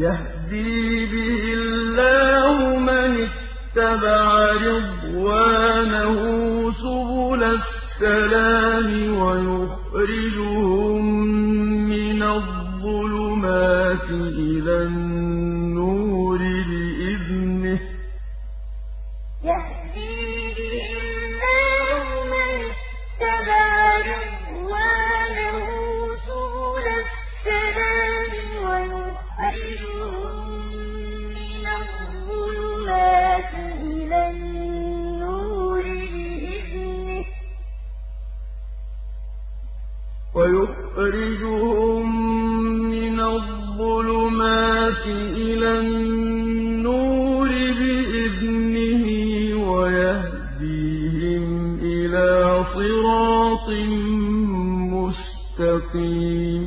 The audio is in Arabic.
يَهْدِي بِهِ اللَّهُ مَنِ اتَّبَعَ رِضْوَانَهُ سُبُلَ السَّلَامِ وَيُخْرِجُهُم مِّنَ الظُّلُمَاتِ إِلَى النُّورِ بِإِذْنِهِ ۚ. وَيُخْرِجُهُم مِّنَ الظُّلُمَاتِ إِلَى النُّورِ بِإِذْنِهِ وَيَهْدِيهِمْ إِلَىٰ صِرَاطٍ مُّسْتَقِيمٍ.